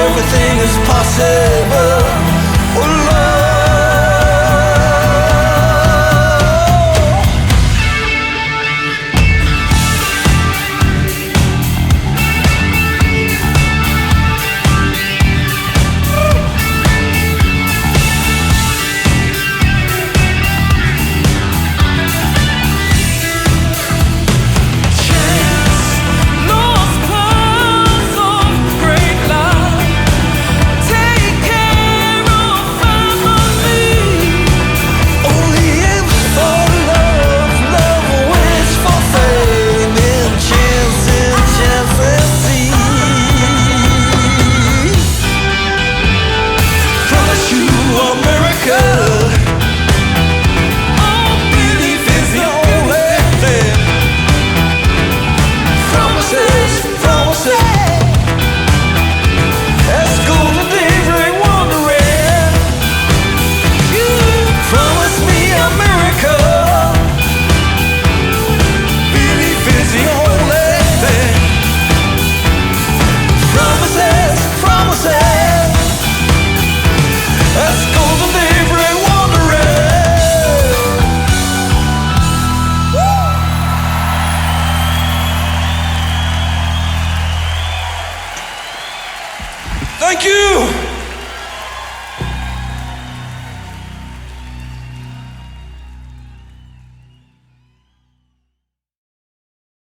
everything is possible.